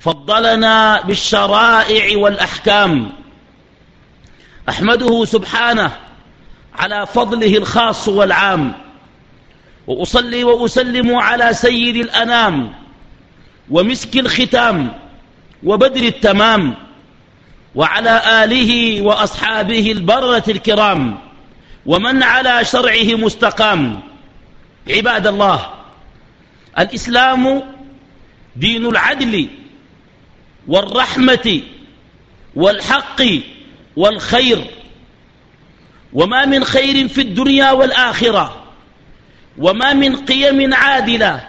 فضلنا بالشرائع والأحكام. أحمده سبحانه على فضله الخاص والعام. وأصلي وأسلم على سيد الأنام ومسك الختام وبدر التمام وعلى آله وأصحابه البرة الكرام ومن على شرعه مستقام. عباد الله الإسلام دين العدل والرحمة والحق والخير. وما من خير في الدنيا والآخرة. وما من قيم عادلة.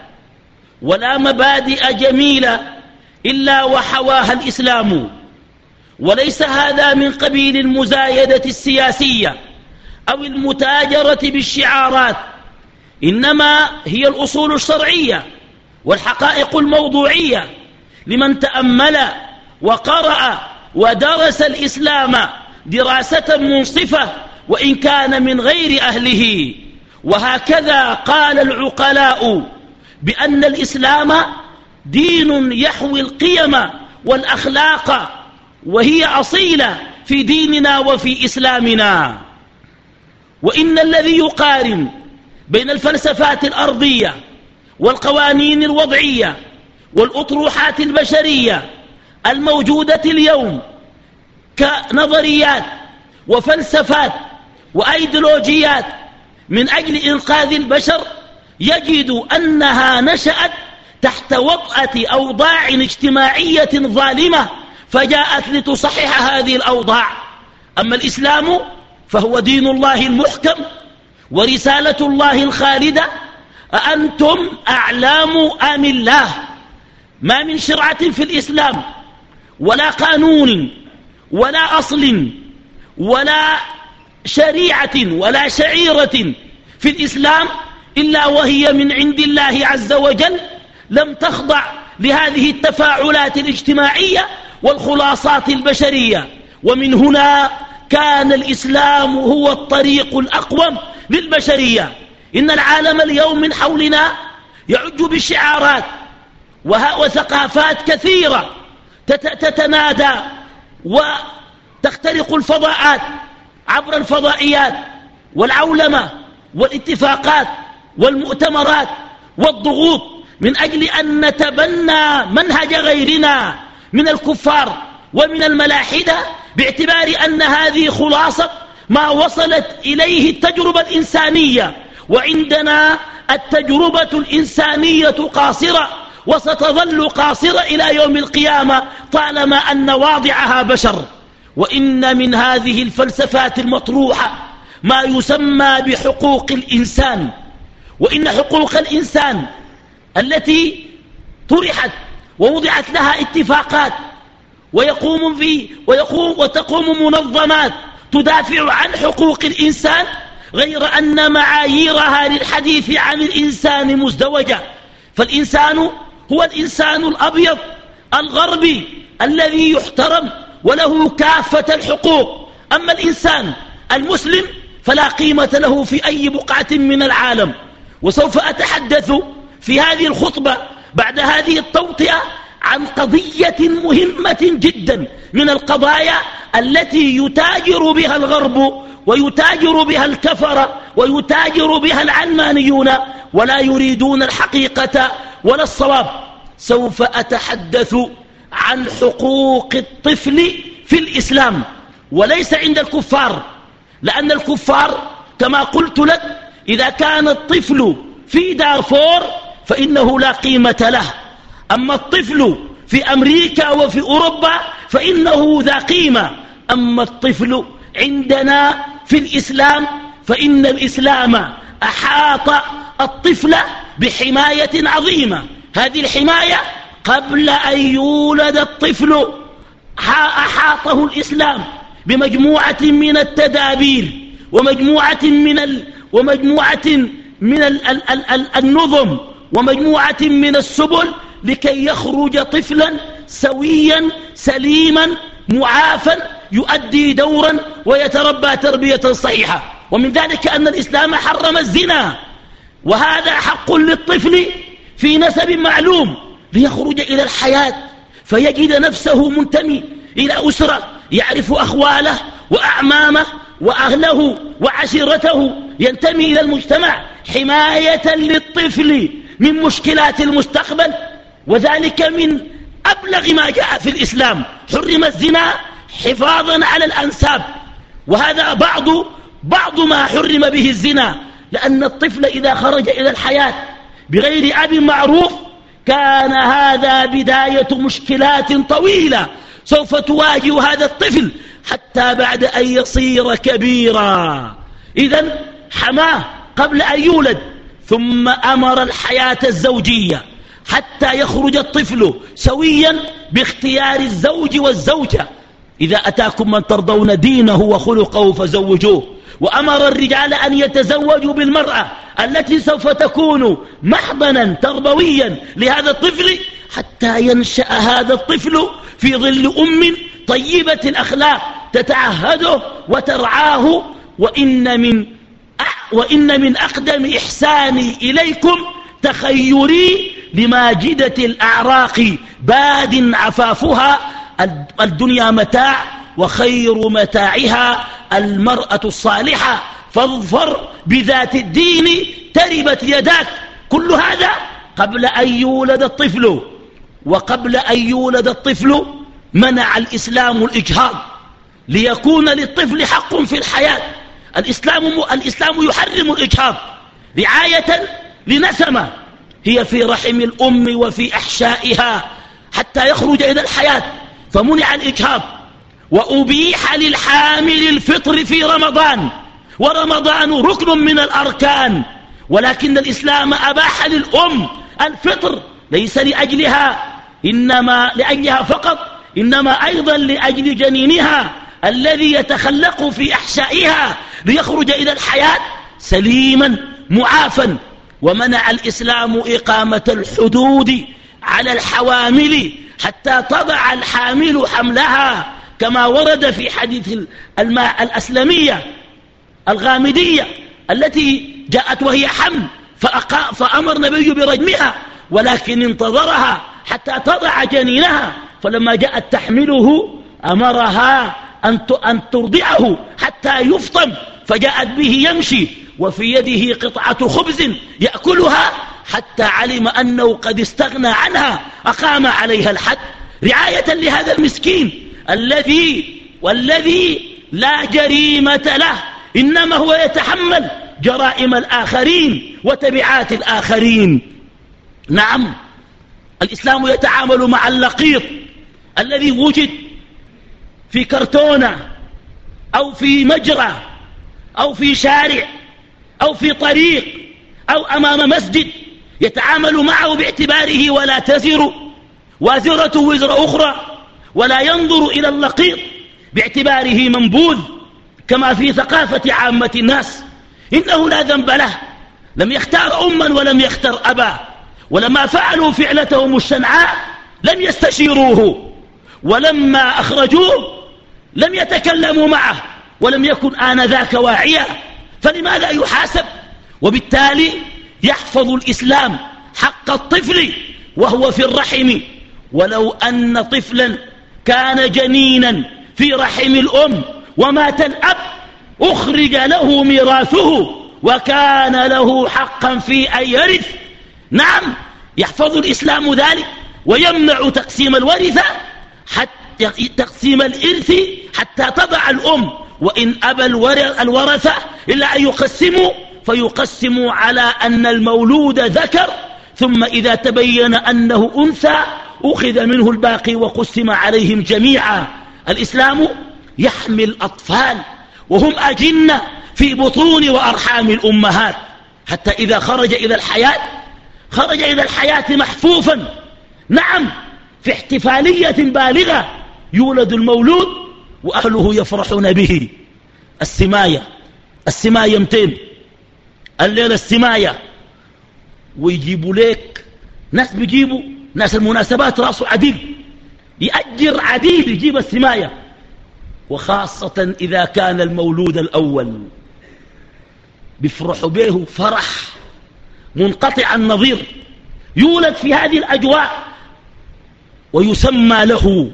ولا مبادئ جميلة إلا وحواها الإسلام. وليس هذا من قبيل المزايدة السياسية أو المتاجرة بالشعارات. إنما هي الأصول الشرعية والحقائق الموضوعية. لمن تأمل وقرأ ودرس الإسلام دراسة منصفة وإن كان من غير أهله. وهكذا قال العقلاء بأن الإسلام دين يحوي القيم والأخلاق وهي أصيلة في ديننا وفي إسلامنا. وإن الذي يقارن بين الفلسفات الأرضية والقوانين الوضعية والأطروحات البشرية الموجودة اليوم كنظريات وفلسفات وأيديولوجيات من أجل إنقاذ البشر يجد أنها نشأت تحت وطأة أوضاع اجتماعية ظالمة فجاءت لتصحح هذه الأوضاع. أما الإسلام فهو دين الله المحكم ورسالة الله الخالدة. أأنتم أعلام آم الله؟ ما من شرعة في الإسلام ولا قانون ولا أصل ولا شريعة ولا شعيرة في الإسلام إلا وهي من عند الله عز وجل لم تخضع لهذه التفاعلات الاجتماعية والخلاصات البشرية. ومن هنا كان الإسلام هو الطريق الأقوم للبشرية. إن العالم اليوم من حولنا يعج بالشعارات وثقافات كثيرة تتنادى وتخترق الفضاءات عبر الفضائيات والعولمة والاتفاقات والمؤتمرات والضغوط من أجل أن نتبنى منهج غيرنا من الكفار ومن الملاحدة باعتبار أن هذه خلاصة ما وصلت إليه التجربة الإنسانية وعندنا التجربة الإنسانية قاصرة وستظل قاصرة إلى يوم القيامة طالما أن واضعها بشر. وإن من هذه الفلسفات المطروحة ما يسمى بحقوق الإنسان. وإن حقوق الإنسان التي طرحت ووضعت لها اتفاقات ويقوم في ويقوم وتقوم منظمات تدافع عن حقوق الإنسان غير أن معاييرها للحديث عن الإنسان مزدوجة. فالإنسان هو الإنسان الأبيض الغربي الذي يحترم وله كافة الحقوق. أما الإنسان المسلم فلا قيمة له في أي بقعة من العالم. وسوف أتحدث في هذه الخطبة بعد هذه التوطئة عن قضية مهمة جدا من القضايا التي يتاجر بها الغرب ويتاجر بها الكفر ويتاجر بها العلمانيون ولا يريدون الحقيقة ولا الصواب. سوف أتحدث عن حقوق الطفل في الإسلام وليس عند الكفار لأن الكفار كما قلت لك إذا كان الطفل في دارفور فإنه لا قيمة له. أما الطفل في أمريكا وفي أوروبا فإنه ذا قيمة. أما الطفل عندنا في الإسلام فإن الإسلام أحاط الطفل بحماية عظيمة. هذه الحماية قبل أن يولد الطفل. أحاطه الإسلام بمجموعة من التدابير ومجموعة من ال ومجموعة من ال ال ال ال النظم ومجموعة من السبل لكي يخرج طفلا سويا سليما معافا يؤدي دورا ويتربى تربية صحيحة. ومن ذلك أن الإسلام حرم الزنا. وهذا حق للطفل في نسب معلوم ليخرج إلى الحياة فيجد نفسه منتمي إلى أسرة يعرف أخواله وأعمامه وأهله وعشيرته ينتمي إلى المجتمع حماية للطفل من مشكلات المستقبل وذلك من أبلغ ما جاء في الإسلام حرم الزنا حفاظا على الأنساب وهذا بعض بعض ما حرم به الزنا. لأن الطفل إذا خرج إلى الحياة بغير أب معروف كان هذا بداية مشكلات طويلة سوف تواجه هذا الطفل حتى بعد أن يصير كبيرا. إذا حماه قبل أن يولد ثم أمر الحياة الزوجية حتى يخرج الطفل سويا باختيار الزوج والزوجة. إذا أتاكم من ترضون دينه وخلقه فزوجوه. وأمر الرجال أن يتزوجوا بالمرأة التي سوف تكون محضنا تربويا لهذا الطفل حتى ينشأ هذا الطفل في ظل أم طيبة الأخلاق تتعهده وترعاه. وإن من, وإن من أقدم إحساني إليكم تخيري لماجدة الأعراق باد عفافها الدنيا متاع وخير متاعها المرأة الصالحة فاظفر بذات الدين تربت يداك. كل هذا قبل أن يولد الطفل وقبل أن يولد الطفل منع الإسلام الإجهاض ليكون للطفل حق في الحياة. الإسلام, الإسلام يحرم الإجهاض. رعاية لنسمة هي في رحم الأم وفي أحشائها حتى يخرج إلى الحياة. فمنع الإجهاض وأبيح للحامل الفطر في رمضان. ورمضان ركن من الأركان. ولكن الإسلام أباح للأم الفطر ليس لأجلها إنما لأجلها فقط إنما أيضا لأجل جنينها الذي يتخلق في أحشائها ليخرج إلى الحياة سليما معافا. ومنع الإسلام إقامة الحدود على الحوامل حتى تضع الحامل حملها كما ورد في حديث الماء الأسلمية الغامدية التي جاءت وهي حمل فأمر النبي برجمها ولكن انتظرها حتى تضع جنينها فلما جاءت تحمله أمرها أن ترضعه حتى يفطم فجاءت به يمشي وفي يده قطعة خبز يأكلها حتى علم أنه قد استغنى عنها أقام عليها الحد. رعاية لهذا المسكين الذي والذي لا جريمة له إنما هو يتحمل جرائم الآخرين وتبعات الآخرين. نعم الإسلام يتعامل مع اللقيط الذي وجد في كرتونة أو في مجرى أو في شارع أو في طريق أو أمام مسجد. يتعامل معه باعتباره ولا تزر وازرة وزر أخرى ولا ينظر إلى اللقيط باعتباره منبوذ كما في ثقافة عامة الناس. إنه لا ذنب له. لم يختار أما ولم يختر أبا. ولما فعلوا فعلتهم الشنعاء لم يستشيروه. ولما أخرجوه لم يتكلموا معه. ولم يكن آنذاك واعيا. فلماذا يحاسب؟ وبالتالي يحفظ الإسلام حق الطفل وهو في الرحم. ولو أن طفلا كان جنينا في رحم الأم ومات الأب أخرج له ميراثه وكان له حقا في أن يرث. نعم يحفظ الإسلام ذلك ويمنع تقسيم الورثة حتى تقسيم الإرث حتى تضع الأم. وإن أبى الورثة إلا أن يقسموا فيقسموا على أن المولود ذكر ثم إذا تبين أنه أنثى أخذ منه الباقي وقسم عليهم جميعا. الإسلام يحمي الأطفال وهم أجنة في بطون وأرحام الأمهات. حتى إذا خرج إلى الحياة خرج إلى الحياة محفوفا. نعم في احتفالية بالغة يولد المولود وأهله يفرحون به. السماية السماية متين الليلة السماية. ويجيبوا لك ناس بيجيبوا ناس المناسبات رأسه عديد يأجر عديد يجيب السماية. وخاصة إذا كان المولود الأول. بيفرحوا به فرح منقطع النظير. يولد في هذه الأجواء. ويسمى له.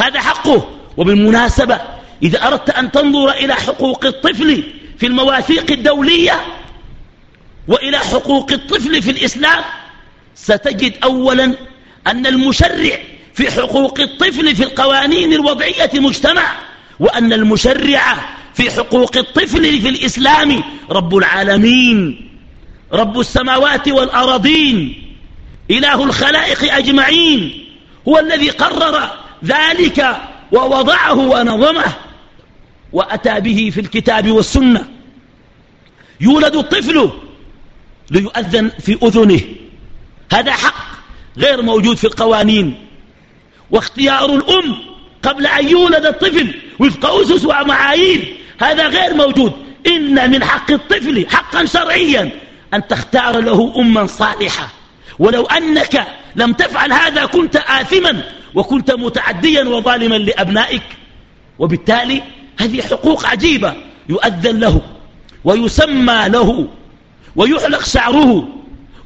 هذا حقه. وبالمناسبة إذا أردت أن تنظر إلى حقوق الطفل في المواثيق الدولية وإلى حقوق الطفل في الإسلام ستجد أولا أن المشرع في حقوق الطفل في القوانين الوضعية مجتمع وأن المشرع في حقوق الطفل في الإسلام رب العالمين رب السماوات والأراضين إله الخلائق أجمعين هو الذي قرر ذلك ووضعه ونظمه وأتى به في الكتاب والسنة. يولد الطفل ليؤذن في أذنه. هذا حق غير موجود في القوانين. واختيار الأم قبل أن يولد الطفل وفق أسس ومعايير هذا غير موجود. إن من حق الطفل حقا شرعيا أن تختار له أما صالحة. ولو أنك لم تفعل هذا كنت آثما وكنت متعديا وظالما لأبنائك. وبالتالي هذه حقوق عجيبة. يؤذن له ويسمى له ويحلق شعره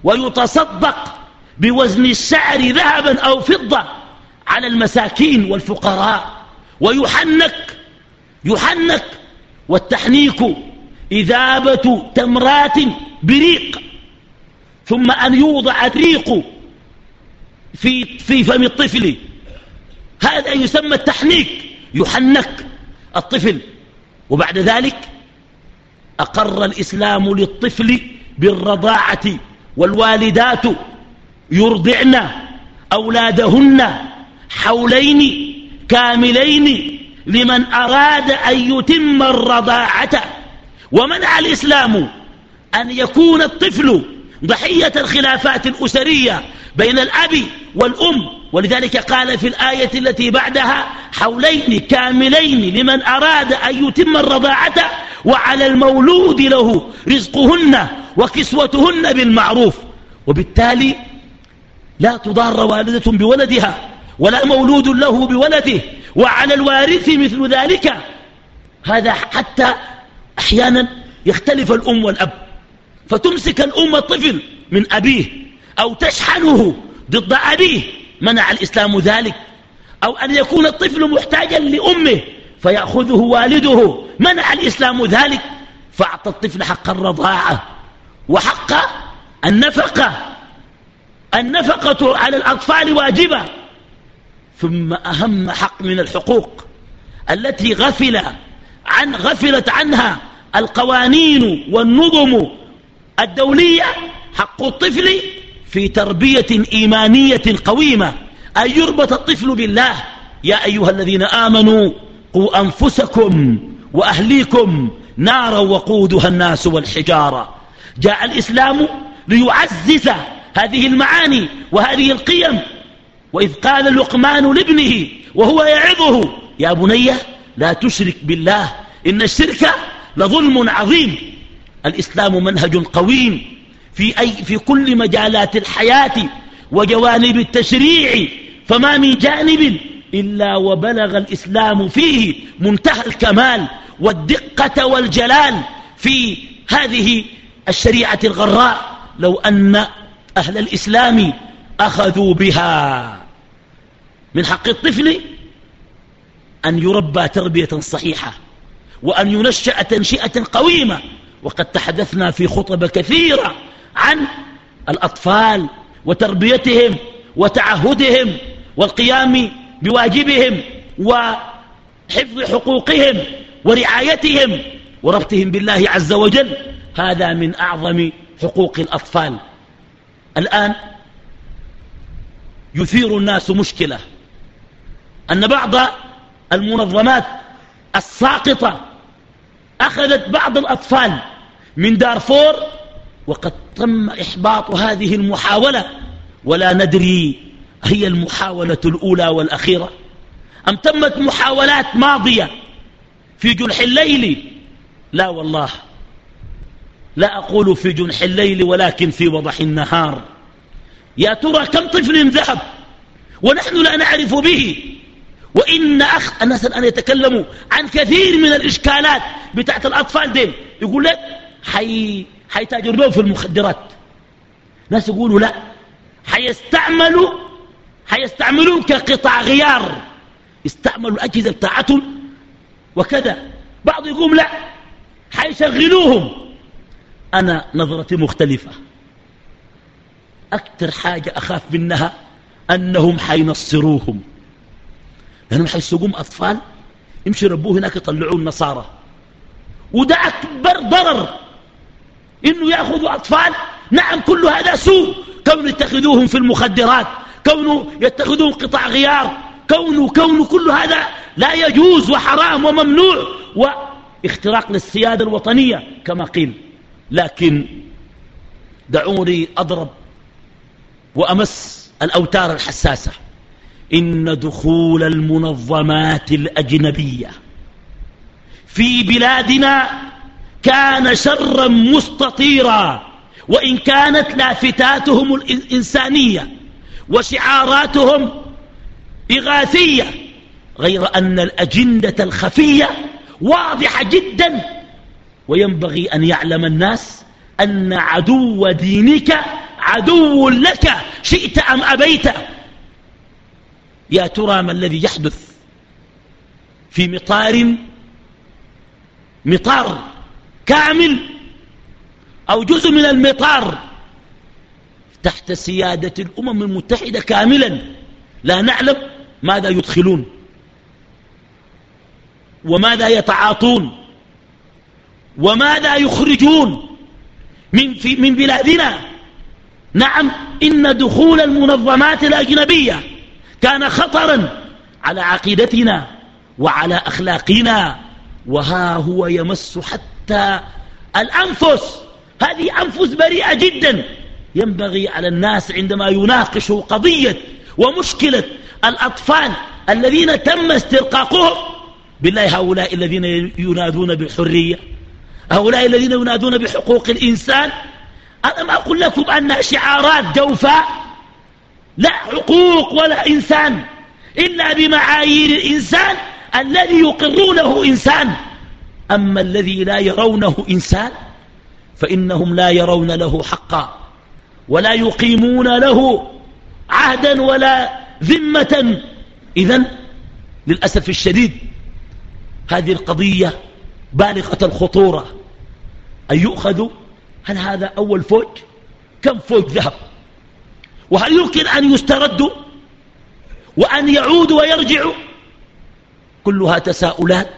ويتصدق بوزن الشعر ذهبا أو فضة على المساكين والفقراء. ويحنك يحنك والتحنيك إذابة تمرات بريق. ثم أن يوضع الريق في, في فم الطفل. هذا يسمى التحنيك يحنك الطفل. وبعد ذلك أقر الإسلام للطفل بالرضاعة والوالدات يرضعن أولادهن حولين كاملين لمن أراد أن يتم الرضاعة. ومنع الإسلام أن يكون الطفل ضحية الخلافات الأسرية بين الأب والأم ولذلك قال في الآية التي بعدها حولين كاملين لمن أراد أن يتم الرضاعة وعلى المولود له رزقهن وكسوتهن بالمعروف. وبالتالي لا تضار والدة بولدها ولا مولود له بولده وعلى الوارث مثل ذلك. هذا حتى أحيانا يختلف الأم والأب. فتمسك الأم الطفل من أبيه أو تشحنه ضد أبيه. منع الإسلام ذلك؟ أو أن يكون الطفل محتاجا لأمه فيأخذه والده؟ منع الإسلام ذلك؟ فأعطى الطفل حق الرضاعة وحق النفقة. النفقة على الأطفال واجبة. ثم أهم حق من الحقوق التي غفل عن غفلت عنها القوانين والنظم الدولية حق الطفل في تربية إيمانية قويمة. أن يربط الطفل بالله. يا أيها الذين آمنوا قوا أنفسكم وأهليكم نارا وقودها الناس والحجارة. جاء الإسلام ليعزز هذه المعاني وهذه القيم. وإذ قال لقمان لابنه وهو يعظه يا بني لا تشرك بالله. إن الشرك لظلم عظيم. الإسلام منهج قويم. في, أي في كل مجالات الحياة وجوانب التشريع فما من جانب إلا وبلغ الإسلام فيه منتهى الكمال والدقة والجلال في هذه الشريعة الغراء. لو أن أهل الإسلام أخذوا بها من حق الطفل أن يربى تربية صحيحة وأن ينشأ تنشئة قويمة. وقد تحدثنا في خطب كثيرة عن الأطفال وتربيتهم وتعهدهم والقيام بواجبهم وحفظ حقوقهم ورعايتهم وربطهم بالله عز وجل. هذا من أعظم حقوق الأطفال. الآن يثير الناس مشكلة أن بعض المنظمات الساقطة أخذت بعض الأطفال من دارفور وقد تم إحباط هذه المحاولة ولا ندري هي المحاولة الأولى والأخيرة. أم تمت محاولات ماضية في جنح الليل؟ لا والله. لا أقول في جنح الليل ولكن في وضح النهار. يا ترى كم طفل ذهب؟ ونحن لا نعرف به. وإن أخ الناس الآن يتكلموا عن كثير من الإشكالات بتاعت الأطفال دين يقول لك حي... حيتاجر لهم في المخدرات. ناس يقولوا لا حيستعملوا حيستعملون كقطع غيار. استعملوا الأجهزة بتاعتهم وكذا. بعض يقوم لا حيشغلوهم. أنا نظرتي مختلفة. أكثر حاجة أخاف منها أنهم حينصروهم. لأنهم حيسوقون أطفال يمشي ربوه هناك يطلعوا النصارى. وده أكبر ضرر. إنه يأخذوا أطفال. نعم كل هذا سوء. كونوا يتخذوهم في المخدرات كونوا يتخذوهم قطع غيار كونوا كونوا كل هذا لا يجوز وحرام وممنوع. واختراق للسيادة الوطنية كما قيل. لكن دعوني أضرب وأمس الأوتار الحساسة. إن دخول المنظمات الأجنبية في بلادنا كان شرا مستطيرا وإن كانت لافتاتهم الإنسانية وشعاراتهم إغاثية غير أن الأجندة الخفية واضحة جدا. وينبغي أن يعلم الناس أن عدو دينك عدو لك شئت أم أبيت. يا ترى ما الذي يحدث في مطار مطار كامل أو جزء من المطار تحت سيادة الأمم المتحدة كاملا. لا نعلم ماذا يدخلون وماذا يتعاطون وماذا يخرجون من, في من بلادنا. نعم إن دخول المنظمات الأجنبية كان خطرا على عقيدتنا وعلى أخلاقنا وها هو يمس حتى الأنفس. هذه أنفس بريئة جدا. ينبغي على الناس عندما يناقشوا قضية ومشكلة الأطفال الذين تم استرقاقهم بالله هؤلاء الذين ينادون بالحرية هؤلاء الذين ينادون بحقوق الإنسان أنا ما أقول لكم أنها شعارات جوفاء لا حقوق ولا إنسان إلا بمعايير الإنسان الذي يقرونه إنسان. أما الذي لا يرونه إنسان فإنهم لا يرون له حقا ولا يقيمون له عهدا ولا ذمة. إذن للأسف الشديد هذه القضية بالغة الخطورة. أن يؤخذ هل هذا أول فوج؟ كم فوج ذهب؟ وهل يمكن أن يستردوا وأن يعودوا ويرجعوا كلها تساؤلات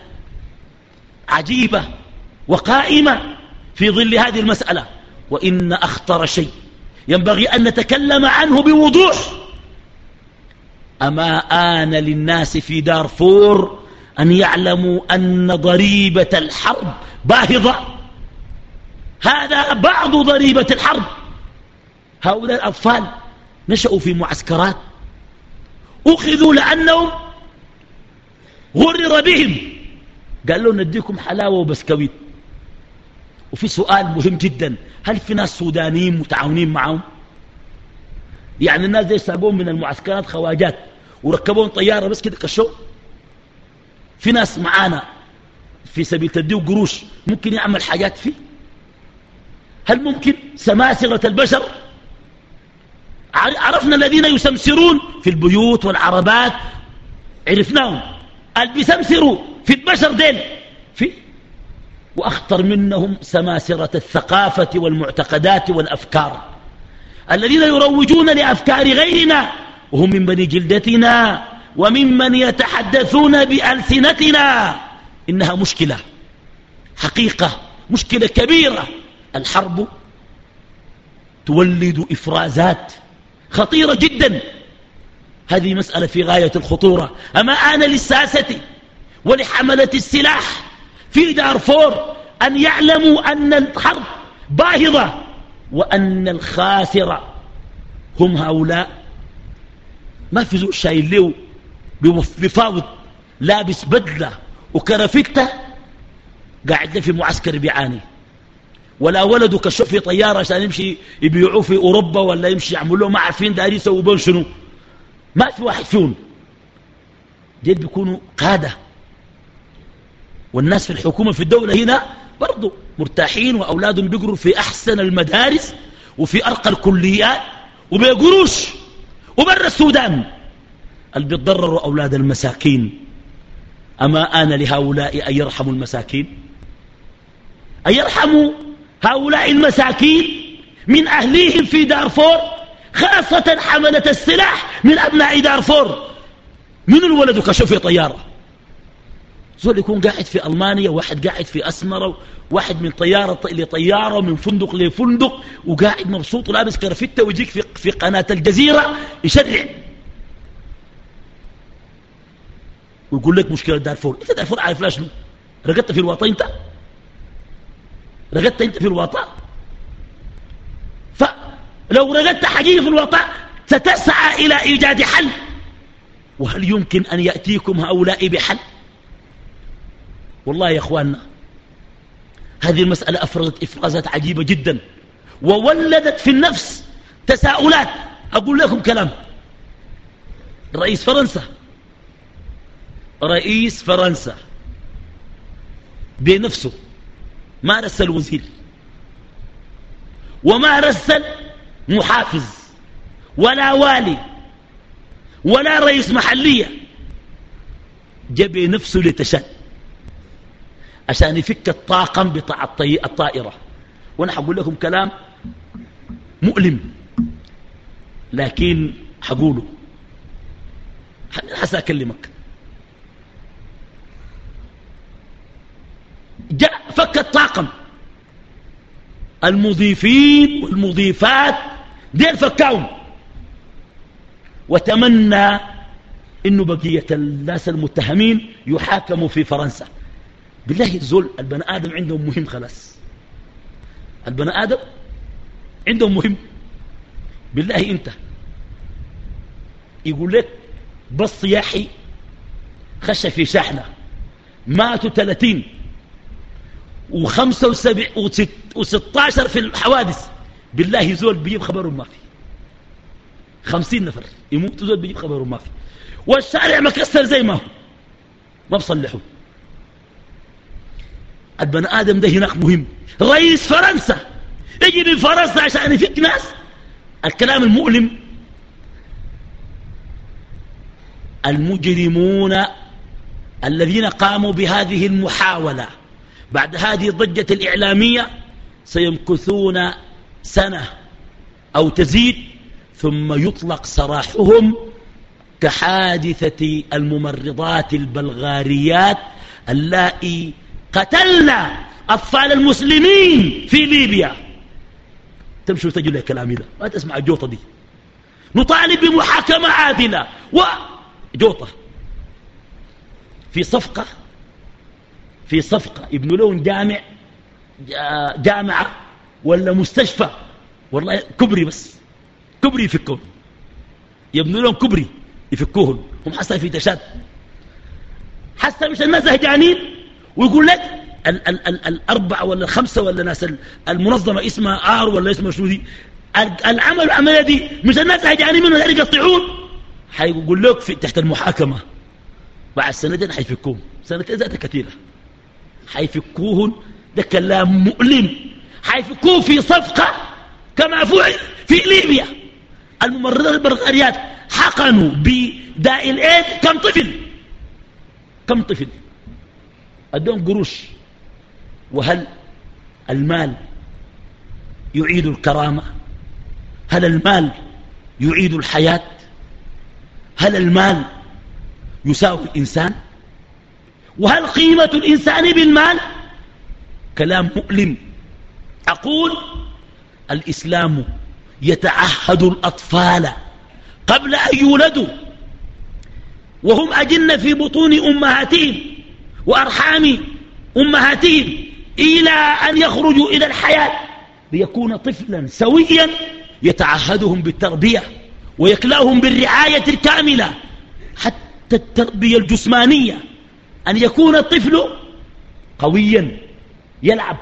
عجيبة وقائمة في ظل هذه المسألة. وإن أخطر شيء ينبغي أن نتكلم عنه بوضوح. أما آن للناس في دارفور أن يعلموا أن ضريبة الحرب باهظة. هذا بعض ضريبة الحرب. هؤلاء الأطفال نشأوا في معسكرات. أخذوا لأنهم غرر بهم. قال لهم نديكم حلاوة وبسكويت وفي سؤال مهم جدا. هل في ناس سودانيين متعاونين معهم يعني الناس دي سابون من المعسكرات خواجات وركبون طيارة بس كده كشو في ناس معانا في سبيل تديه قروش ممكن يعمل حاجات فيه؟ هل ممكن سماسرة البشر؟ عرفنا الذين يسمسرون في البيوت والعربات. عرفناهم. اللي بيسمسروا في البشر دين. في وأخطر منهم سماسرة الثقافة والمعتقدات والأفكار. الذين يروجون لأفكار غيرنا وهم من بني جلدتنا وممن يتحدثون بألسنتنا. إنها مشكلة حقيقة مشكلة كبيرة. الحرب تولد إفرازات خطيرة جدا. هذه مسألة في غاية الخطورة. أما آن للساسة ولحملة السلاح في دارفور أن يعلموا أن الحرب باهظة وأن الخاسر هم هؤلاء. ما في زول شايل له بفاوض لابس بدلة وكرافتة قاعد في معسكر بيعاني. ولا ولده كشف في طيارة عشان يمشي يبيعوه في أوروبا ولا يمشي يعملوا ما عارفين داري يسووا بين شنو ما في واحد فيهم. ديل بيكونوا قادة. والناس في الحكومة في الدولة هنا برضو مرتاحين وأولادهم بيقروا في أحسن المدارس وفي أرقى الكليات وبيقروش وبر السودان اللي بيتضرروا أولاد المساكين. أما آن لهؤلاء أن يرحموا المساكين؟ أن يرحموا هؤلاء المساكين من أهليهم في دارفور؟ خاصة حملة السلاح من أبناء دارفور. من الولد كشوف طيارة؟ زول يكون قاعد في ألمانيا واحد قاعد في أسمرة واحد من طيارة لطيارة ومن فندق لفندق وقاعد مبسوط ولابس كرفتة ويجيك في, في قناة الجزيرة يشرع. ويقول لك مشكلة دارفور. انت دارفور عارف لا شنو؟ رقدت في الوطن انت؟ رقدت انت في الوطن؟ فلو رقدت حقيقي في الوطن ستسعى إلى إيجاد حل. وهل يمكن أن يأتيكم هؤلاء بحل؟ والله يا أخواننا هذه المسألة أفرزت إفرازات عجيبة جدا وولدت في النفس تساؤلات. أقول لكم كلام رئيس فرنسا رئيس فرنسا بنفسه ما رسل وزير وما رسل محافظ ولا والي ولا رئيس محلية. جاب نفسه لتشد عشان يفك الطاقم بتاع الطائرة. وأنا حقول لكم كلام مؤلم. لكن حقوله. حسا أكلمك. جاء فك الطاقم. المضيفين والمضيفات دير فكاهم وتمنى إنه بقية الناس المتهمين يحاكموا في فرنسا. بالله الزول البني آدم عندهم مهم خلاص. البني آدم عندهم مهم. بالله أنت. يقول لك بس صياحي خش في شحنة. ماتوا 30 وخمسة وسبع وست وستاشر في الحوادث. بالله زول بيجيب خبرهم ما في. خمسين نفر يموت زول بيجيب خبرهم ما في. والشارع مكسر زي ما هو. ما بصلحوا البني آدم ده هناك مهم. رئيس فرنسا. يجي من فرنسا عشان يفك ناس. الكلام المؤلم. المجرمون الذين قاموا بهذه المحاولة. بعد هذه الضجة الإعلامية سيمكثون سنة أو تزيد ثم يطلق سراحهم كحادثة الممرضات البلغاريات اللائي قتلنا أطفال المسلمين في ليبيا. تمشوا تجوا لي كلامي ده ما تسمع الجوطة دي. نطالب بمحاكمة عادلة. وجوطة في صفقة في صفقة. يبنوا لهم جامع جامعة ولا مستشفى؟ والله كبري بس. كبري يفكون. يبنوا لهم كبري يفكوهم. هم حتى في تشاد حتى مش الناس هجانين ويقول لك ال ال ال الأربعة ولا الخمسة ولا ناس المنظمة اسمها آر ولا اسمها شو دي؟ العمل العملية دي مش الناس هجانين منهم يقطعون. حيقول لك في تحت المحاكمة. بعد سنتين حيفكوهم. سنتين ذاتها كثيرة. حيفكوهن ده كلام مؤلم. حيفكوه في صفقة كما فعل في ليبيا. الممرضات البرغاريات حقنوا بداء الايد كم طفل؟ كم طفل؟ ادون قروش. وهل المال يعيد الكرامة؟ هل المال يعيد الحياة؟ هل المال يساوي الإنسان؟ وهل قيمة الإنسان بالمال؟ كلام مؤلم. أقول الإسلام يتعهد الأطفال قبل أن يولدوا وهم أجن في بطون أمهاتهم وأرحام أمهاتهم إلى أن يخرجوا إلى الحياة ليكون طفلا سويا يتعهدهم بالتربية ويكلاهم بالرعاية الكاملة حتى التربية الجسمانية أن يكون الطفل قويا يلعب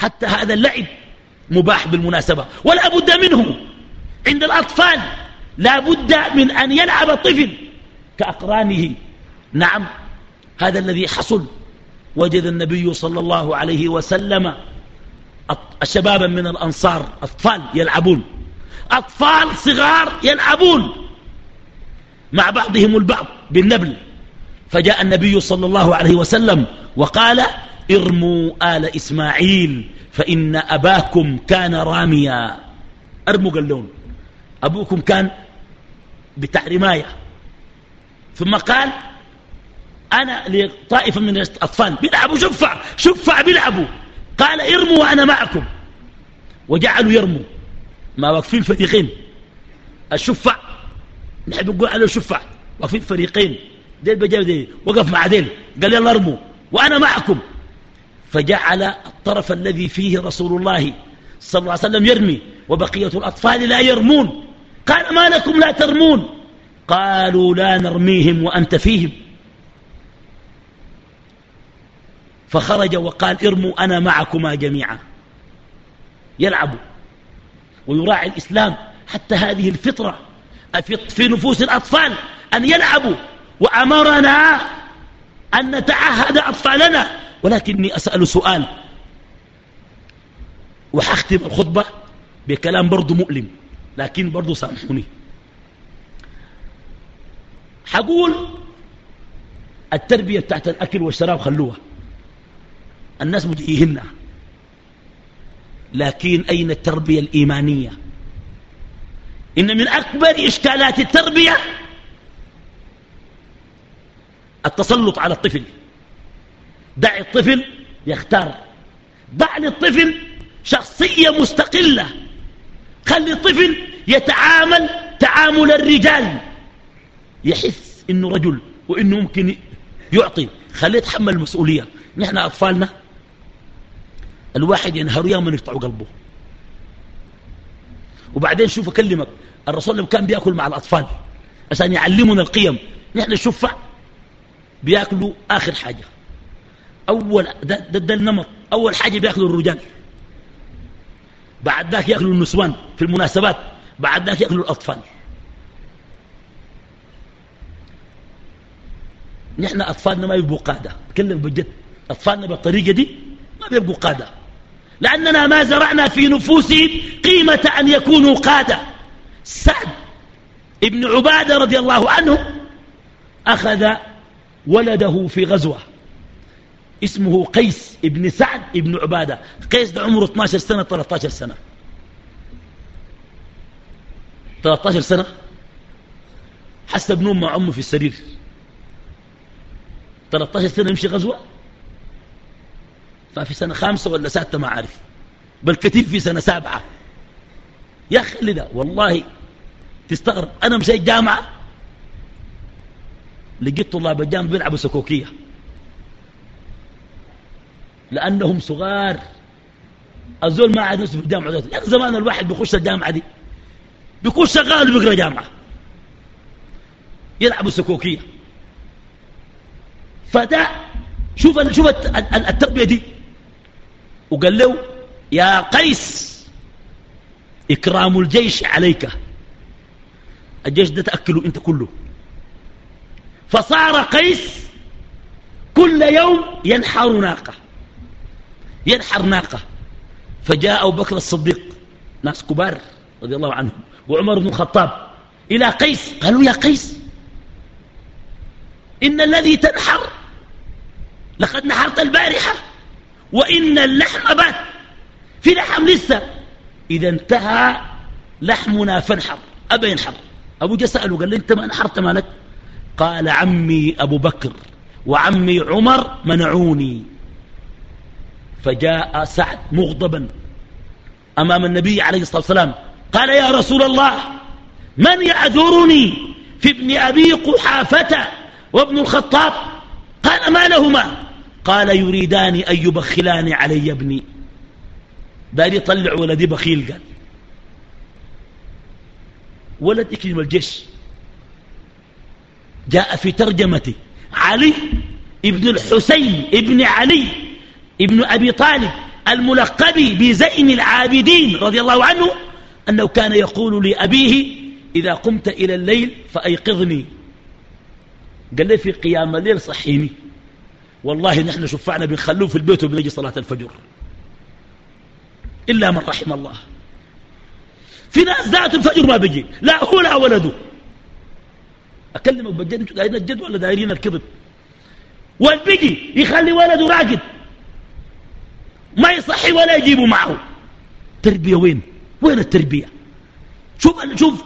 حتى هذا اللعب مباح بالمناسبة. ولا بد منه. عند الأطفال لا بد من أن يلعب الطفل كأقرانه. نعم هذا الذي حصل. وجد النبي صلى الله عليه وسلم شبابا من الأنصار أطفال يلعبون. أطفال صغار يلعبون. مع بعضهم البعض بالنبل. فجاء النبي صلى الله عليه وسلم وقال ارموا آل إسماعيل فإن أباكم كان راميا. أرموا قال لهم أبوكم كان بتاع رماية ثم قال أنا لطائفة من الأطفال بيلعبوا شفع شفع بيلعبوا. قال ارموا وأنا معكم. وجعلوا يرموا. ما واقفين فريقين. الشفع نحن نقول عليه شفع واقفين فريقين. ديل بجاء ديل وقف مع ديل. قال يلا ارموا وأنا معكم. فجعل الطرف الذي فيه رسول الله صلى الله عليه وسلم يرمي وبقية الأطفال لا يرمون. قال ما لكم لا ترمون؟ قالوا لا نرميهم وأنت فيهم. فخرج وقال ارموا أنا معكما جميعا. يلعبوا ويراعي الإسلام حتى هذه الفطرة في نفوس الأطفال أن يلعبوا. وأمرنا أن نتعهد أطفالنا. ولكني أسأل سؤال. وحختم الخطبة بكلام برضو مؤلم لكن برضو سامحوني. حقول التربية بتاعت الأكل والشراب خلوها. الناس مجيهن لكن أين التربية الإيمانية؟ إن من أكبر إشكالات التربية التسلط على الطفل. دع الطفل يختار. دع للطفل شخصية مستقلة. خلي الطفل يتعامل تعامل الرجال. يحس إنه رجل وإنه ممكن يعطي. خليه يتحمل المسؤولية. نحن أطفالنا. الواحد ينهر يوم من يقطعوا قلبه. وبعدين شوف أكلمك. الرسول لما كان بيأكل مع الأطفال عشان يعلمنا القيم نحن الشفع بيأكلوا آخر حاجة. أول ده, ده, ده النمط. أول حاجة بياكلوا الرجال. بعد ذاك يأكلوا النسوان في المناسبات. بعد ذاك يأكلوا الأطفال. نحن أطفالنا ما يبقوا قادة. اتكلم بجد. أطفالنا بالطريقة دي ما بيبقوا قادة. لأننا ما زرعنا في نفوسهم قيمة أن يكونوا قادة. سعد ابن عبادة رضي الله عنه أخذ ولده في غزوة. اسمه قيس ابن سعد ابن عبادة. قيس ده عمره 12 سنة 13 سنة. 13 سنة؟ حس ابنه مع أمه في السرير. 13 سنة يمشي غزوة؟ ففي سنة خامسة ولا سادسة ما عارف بل كثير في سنة سابعة. يا أخي ده والله تستغرب. أنا مشي الجامعة لقيت طلاب الجامعة بيلعبوا سكوكية. لأنهم صغار. الزول ما عاد نفسه في الجامعة يعني زمان الواحد بيخش الجامعة دي بيكون شغال وبيقرأ جامعة. يلعب السكوكية. فده شوف شوف التربية دي. وقال له يا قيس إكرام الجيش عليك. الجيش ده تأكله أنت كله. فصار قيس كل يوم ينحر ناقة. ينحر ناقة. فجاء أبو بكر الصديق ناس كبار رضي الله عنهم وعمر بن الخطاب إلى قيس قالوا يا قيس إن الذي تنحر لقد نحرت البارحة وإن اللحم بات في لحم لسه. إذا انتهى لحمنا فانحر أبا ينحر. أبو جا سأله قال لي أنت ما نحرت مالك؟ قال عمي أبو بكر وعمي عمر منعوني. فجاء سعد مغضبا أمام النبي عليه الصلاة والسلام. قال يا رسول الله من يعذرني في ابن أبي قحافة وابن الخطاب؟ قال ما لهما؟ قال يريدان أن يبخلان علي ابني. دار يطلع ولدي بخيل قال. ولد يكرم الجيش. جاء في ترجمته علي ابن الحسين ابن علي. ابن أبي طالب الملقب بزين العابدين رضي الله عنه أنه كان يقول لأبيه إذا قمت إلى الليل فأيقظني. قال لي في قيام الليل صحيني. والله نحن شفعنا بنخلوه في البيت وبنجي صلاة الفجر. إلا من رحم الله. في ناس ذات الفجر ما بيجي. لا هو لا ولده. أكلمك بجد أنتوا دايرين الجد ولا دايرين الكذب؟ والبيجي يخلي ولده راقد. ما يصحي ولا يجيبه معه. تربية وين؟ وين التربية؟ شوف شوف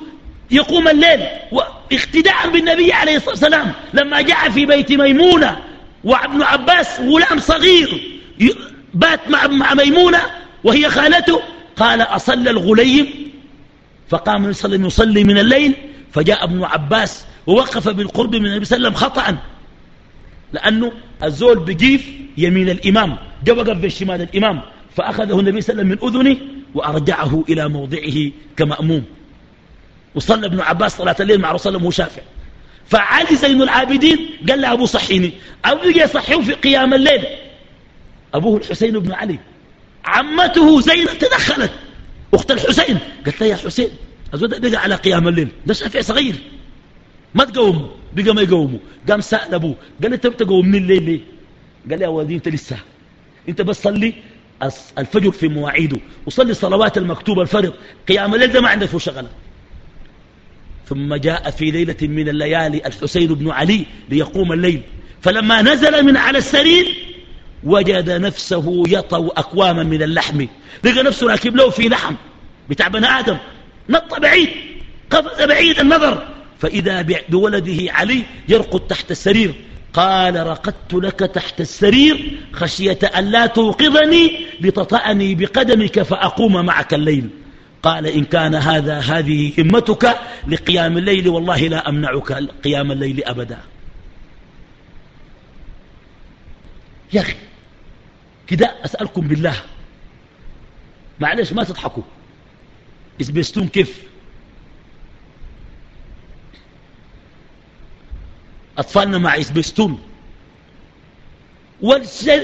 يقوم الليل واقتداء بالنبي عليه الصلاة والسلام لما جاء في بيت ميمونة وابن عباس غلام صغير بات مع ميمونة وهي خالته قال أصلى الغليم. فقام يصلي يصلي من الليل فجاء ابن عباس ووقف بالقرب من النبي صلى الله عليه وسلم خطأ. لأنه الزول بجيف يمين الإمام. جاء وقف بشمال الإمام فأخذه النبي صلى الله عليه وسلم من أذنه وأرجعه إلى موضعه كمأموم. وصلى ابن عباس صلاة الليل مع رسول الله شافع. فعلي زين العابدين قال له أبو صحيني أبو يصحيه في قيام الليل. أبوه الحسين بن علي. عمته زينب تدخلت. أخت الحسين. قالت له يا حسين أزود بقى على قيام الليل. ده شافع صغير. ما تقومه بقى ما يقومه قام سأل أبوه قال له أنت بتقومني الليل ليه؟ قال لي يا ولدي أنت لسه أنت بس صلي الفجر في مواعيده وصلي الصلوات المكتوبة الفرض قيام الليل ده ما عندك فيه شغله ثم جاء في ليلة من الليالي الحسين بن علي ليقوم الليل. فلما نزل من على السرير وجد نفسه يطو أكواما من اللحم. لقى نفسه راكب له في لحم بتاع بني آدم. نط بعيد قفز بعيد النظر. فإذا بولده علي يرقد تحت السرير. قال رقدت لك تحت السرير خشية أن لا توقظني لتطأني بقدمك فأقوم معك الليل. قال إن كان هذا هذه همتك لقيام الليل والله لا أمنعك قيام الليل أبدا. يا أخي كده أسألكم بالله. معلش ما تضحكوا. إسبستون كيف؟ أطفالنا مع إسبستون.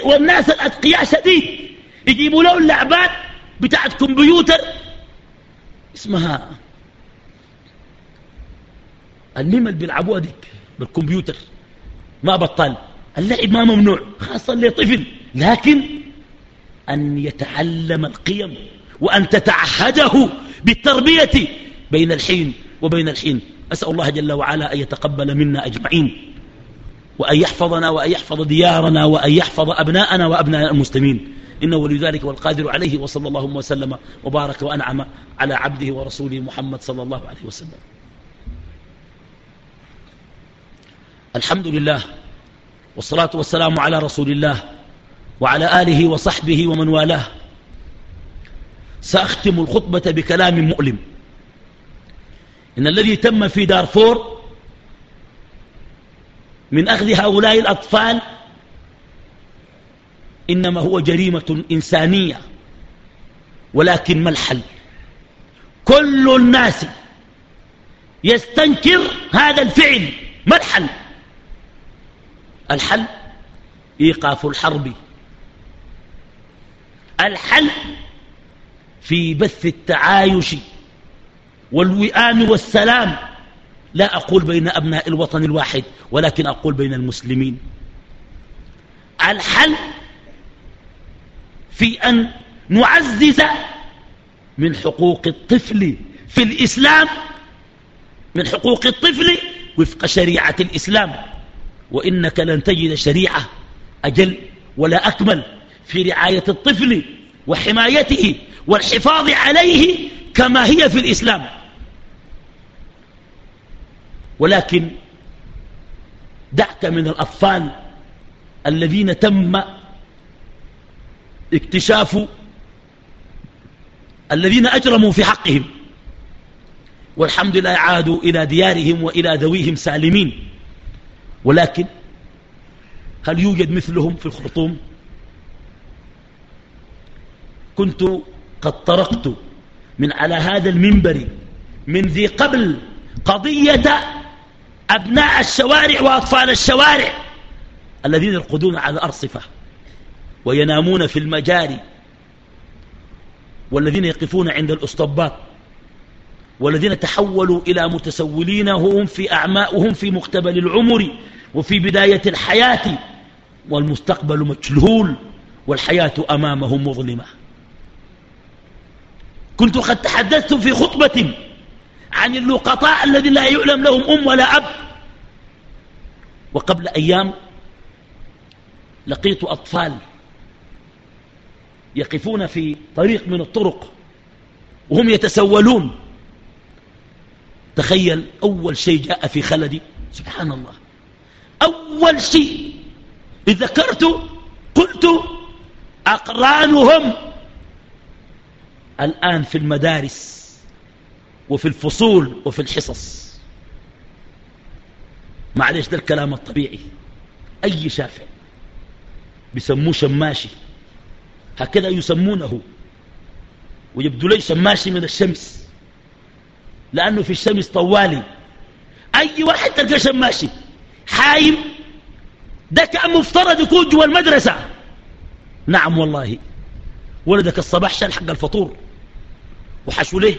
والناس الأتقياء شديد. يجيبوا له اللعبات بتاعت كمبيوتر. اسمها الميم اللي بيلعبوها ديك بالكمبيوتر. ما بطال اللعب ما ممنوع خاصة لطفل. لكن أن يتعلم القيم وأن تتعهده بالتربية بين الحين وبين الحين. أسأل الله جل وعلا أن يتقبل منا أجمعين وأن يحفظنا وأن يحفظ ديارنا وأن يحفظ أبناءنا وأبناء المسلمين. إنه ولي ذلك والقادر عليه وصلى الله وسلم وبارك وأنعم على عبده ورسوله محمد صلى الله عليه وسلم. الحمد لله والصلاة والسلام على رسول الله وعلى آله وصحبه ومن والاه. سأختم الخطبة بكلام مؤلم. إن الذي تم في دارفور من أخذ هؤلاء الأطفال إنما هو جريمة إنسانية ولكن ما الحل؟ كل الناس يستنكر هذا الفعل ما الحل؟ الحل إيقاف الحرب. الحل في بث التعايش والوئام والسلام. لا أقول بين أبناء الوطن الواحد ولكن أقول بين المسلمين. الحل في أن نعزز من حقوق الطفل في الإسلام من حقوق الطفل وفق شريعة الإسلام. وإنك لن تجد شريعة أجل ولا أكمل في رعاية الطفل وحمايته والحفاظ عليه كما هي في الإسلام. ولكن دعك من الأطفال الذين تم اكتشاف الذين أجرموا في حقهم والحمد لله عادوا إلى ديارهم وإلى ذويهم سالمين ولكن هل يوجد مثلهم في الخرطوم؟ كنت قد طرقت من على هذا المنبر من ذي قبل قضية أبناء الشوارع وأطفال الشوارع الذين يرقدون على الأرصفة وينامون في المجاري والذين يقفون عند الأسطبات والذين تحولوا إلى متسولين وهم في أعماء وهم في مقتبل العمر وفي بداية الحياة والمستقبل مجلول والحياة أمامهم مظلمة. كنت قد تحدثت في خطبة عن اللقطاء الذين لا يعلم لهم أم ولا أب. وقبل أيام لقيت أطفال يقفون في طريق من الطرق وهم يتسولون. تخيل أول شيء جاء في خلدي. سبحان الله. أول شيء ذكرت قلت أقرانهم. الآن في المدارس. وفي الفصول وفي الحصص. معلش ده الكلام الطبيعي. أي شافع بيسموه شماشي هكذا يسمونه ويبدو لي شماشي من الشمس لأنه في الشمس طوالي. أي واحد تلقى شماشي حايم ده كأن مفترض يكون جوا المدرسة. نعم والله ولدك الصباح شال حق الفطور وحشو له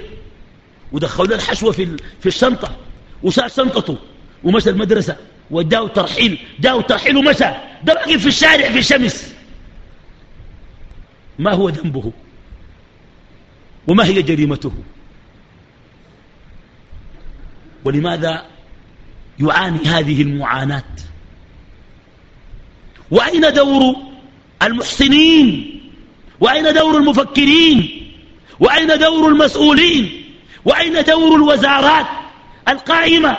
ودخلوا له الحشوة في, في الشنطة. وشال شنطته. ومشى المدرسة. وداه ترحيل جاء ترحيل ومشى. ده في الشارع في الشمس. ما هو ذنبه؟ وما هي جريمته؟ ولماذا يعاني هذه المعاناة؟ وأين دور المحسنين؟ وأين دور المفكرين؟ وأين دور المسؤولين؟ وأين دور الوزارات القائمة؟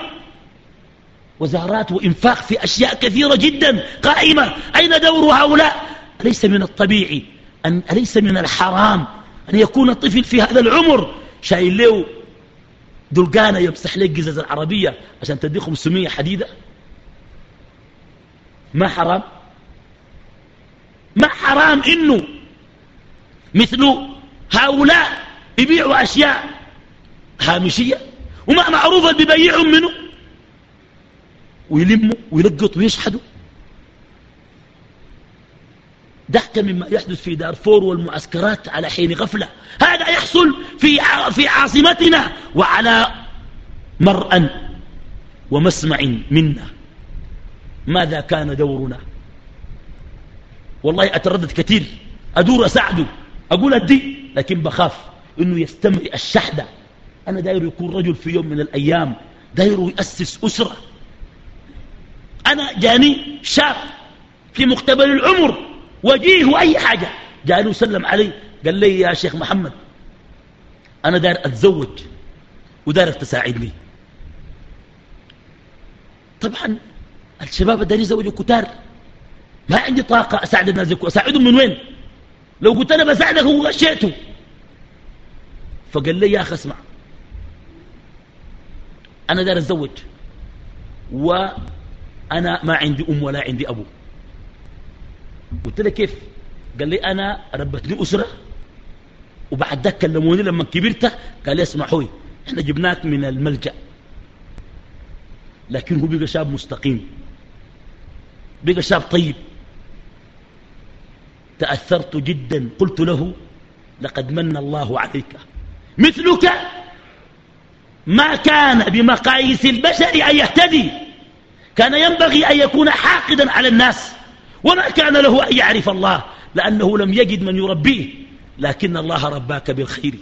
وزارات وإنفاق في أشياء كثيرة جدا قائمة. أين دور هؤلاء؟ أليس من الطبيعي أن أليس من الحرام أن يكون الطفل في هذا العمر؟ شايل له دلقانة يمسح لك جزاز العربية عشان تدي 500 حديدة؟ ما حرام؟ ما حرام إنه مثل هؤلاء يبيعوا أشياء هامشية وما معروفة ببيعهم منه. ويلموا ويلقطوا ويشحدوا ضحك مما يحدث في دارفور والمعسكرات على حين غفلة. هذا يحصل في في عاصمتنا وعلى مرأى ومسمع منا. ماذا كان دورنا؟ والله أتردد كثير. أدور أساعده أقول أدي لكن بخاف إنه يستمر الشحدة أنا داير يكون رجل في يوم من الأيام داير يأسس أسرة. أنا جاني شاب في مقتبل العمر وجيه وأي حاجة. جاني وسلم علي قال لي يا شيخ محمد أنا داير أتزوج ودايرك تساعدني. طبعا الشباب داير يزوجوا كتار. ما عندي طاقة أساعد الناس أساعدهم من وين؟ لو قلت أنا بساعدك وغشيته. فقال لي يا أخي اسمع أنا دار أتزوج. وأنا ما عندي أم ولا عندي أبو. قلت له كيف؟ قال لي أنا ربت لي أسرة. وبعد ذاك كلموني لما كبرت قال لي اسمع حوي إحنا جبناك من الملجأ. لكن هو بقى شاب مستقيم. بقى شاب طيب. تأثرت جدا. قلت له لقد من الله عليك. مثلك ما كان بمقاييس البشر أن يهتدي. كان ينبغي أن يكون حاقدا على الناس. وما كان له أن يعرف الله لأنه لم يجد من يربيه. لكن الله رباك بالخير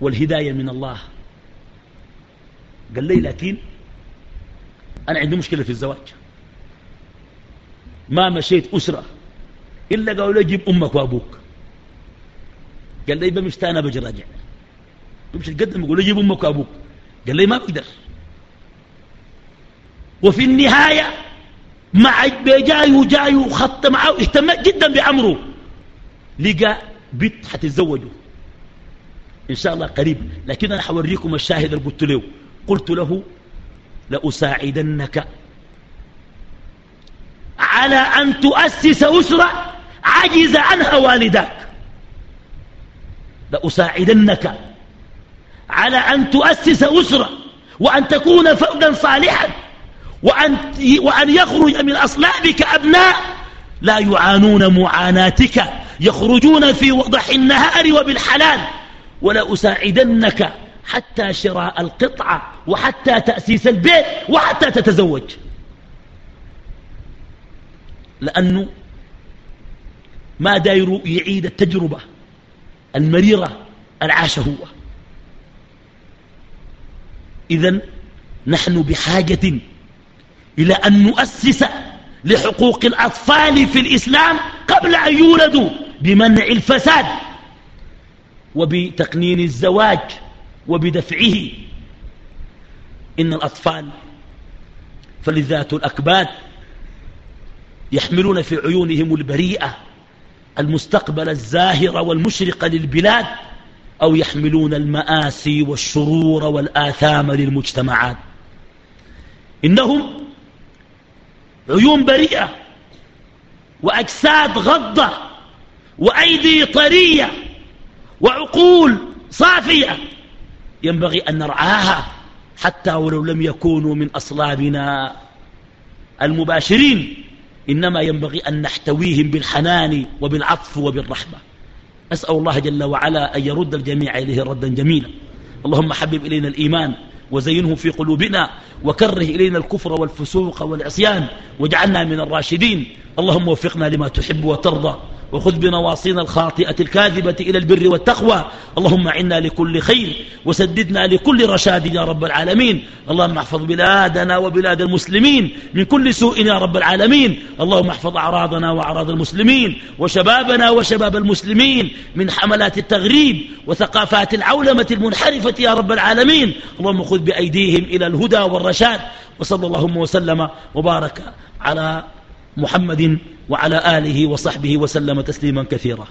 والهداية من الله. قال لي لكن أنا عندي مشكلة في الزواج. ما مشيت أسرة إلا قالوا له جيب أمك وأبوك. قال لي بمشت أنا بجي راجع بمشي تقدم يقول له جيب أمك وأبوك. قال لي ما بقدر. وفي النهاية مع بجاي وجاي وخط معه اهتم جدا بأمره. لقى بنت حتتزوجه. إن شاء الله قريب. لكن أنا حوريكم الشاهد اللي قلت له. قلت له لأساعدنك على أن تؤسس أسرة عجز عنها والداك. لأساعدنك على أن تؤسس أسرة وأن تكون فردا صالحا وأن, وأن يخرج من أصلابك أبناء لا يعانون معاناتك يخرجون في وضح النهار وبالحلال ولا أساعدنك حتى شراء القطعة وحتى تأسيس البيت وحتى تتزوج. لأنه ما داير يعيد التجربة المريرة العاش هو. إذا نحن بحاجة إلى أن نؤسس لحقوق الأطفال في الإسلام قبل أن يولدوا بمنع الفساد وبتقنين الزواج وبدفعه. إن الأطفال فلذات الأكباد يحملون في عيونهم البريئة المستقبل الزاهر والمشرق للبلاد أو يحملون المآسي والشرور والآثام للمجتمعات. إنهم عيون بريئة وأجساد غضة وأيدي طرية وعقول صافية. ينبغي أن نرعاها حتى ولو لم يكونوا من أصلابنا المباشرين. إنما ينبغي أن نحتويهم بالحنان وبالعطف وبالرحمة. أسأل الله جل وعلا أن يرد الجميع إليه ردا جميلا. اللهم حبب إلينا الإيمان وزينه في قلوبنا وكره إلينا الكفر والفسوق والعصيان واجعلنا من الراشدين. اللهم وفقنا لما تحب وترضى. وخذ بنواصينا الخاطئة الكاذبة إلى البر والتقوى. اللهم عنا لكل خير وسددنا لكل رشاد يا رب العالمين. اللهم احفظ بلادنا وبلاد المسلمين من كل سوء يا رب العالمين. اللهم احفظ أعراضنا وأعراض المسلمين وشبابنا وشباب المسلمين من حملات التغريب وثقافات العولمة المنحرفة يا رب العالمين. اللهم خذ بأيديهم إلى الهدى والرشاد. وصلى اللهم وسلم وبارك على محمد وعلى آله وصحبه وسلم تسليما كثيرا.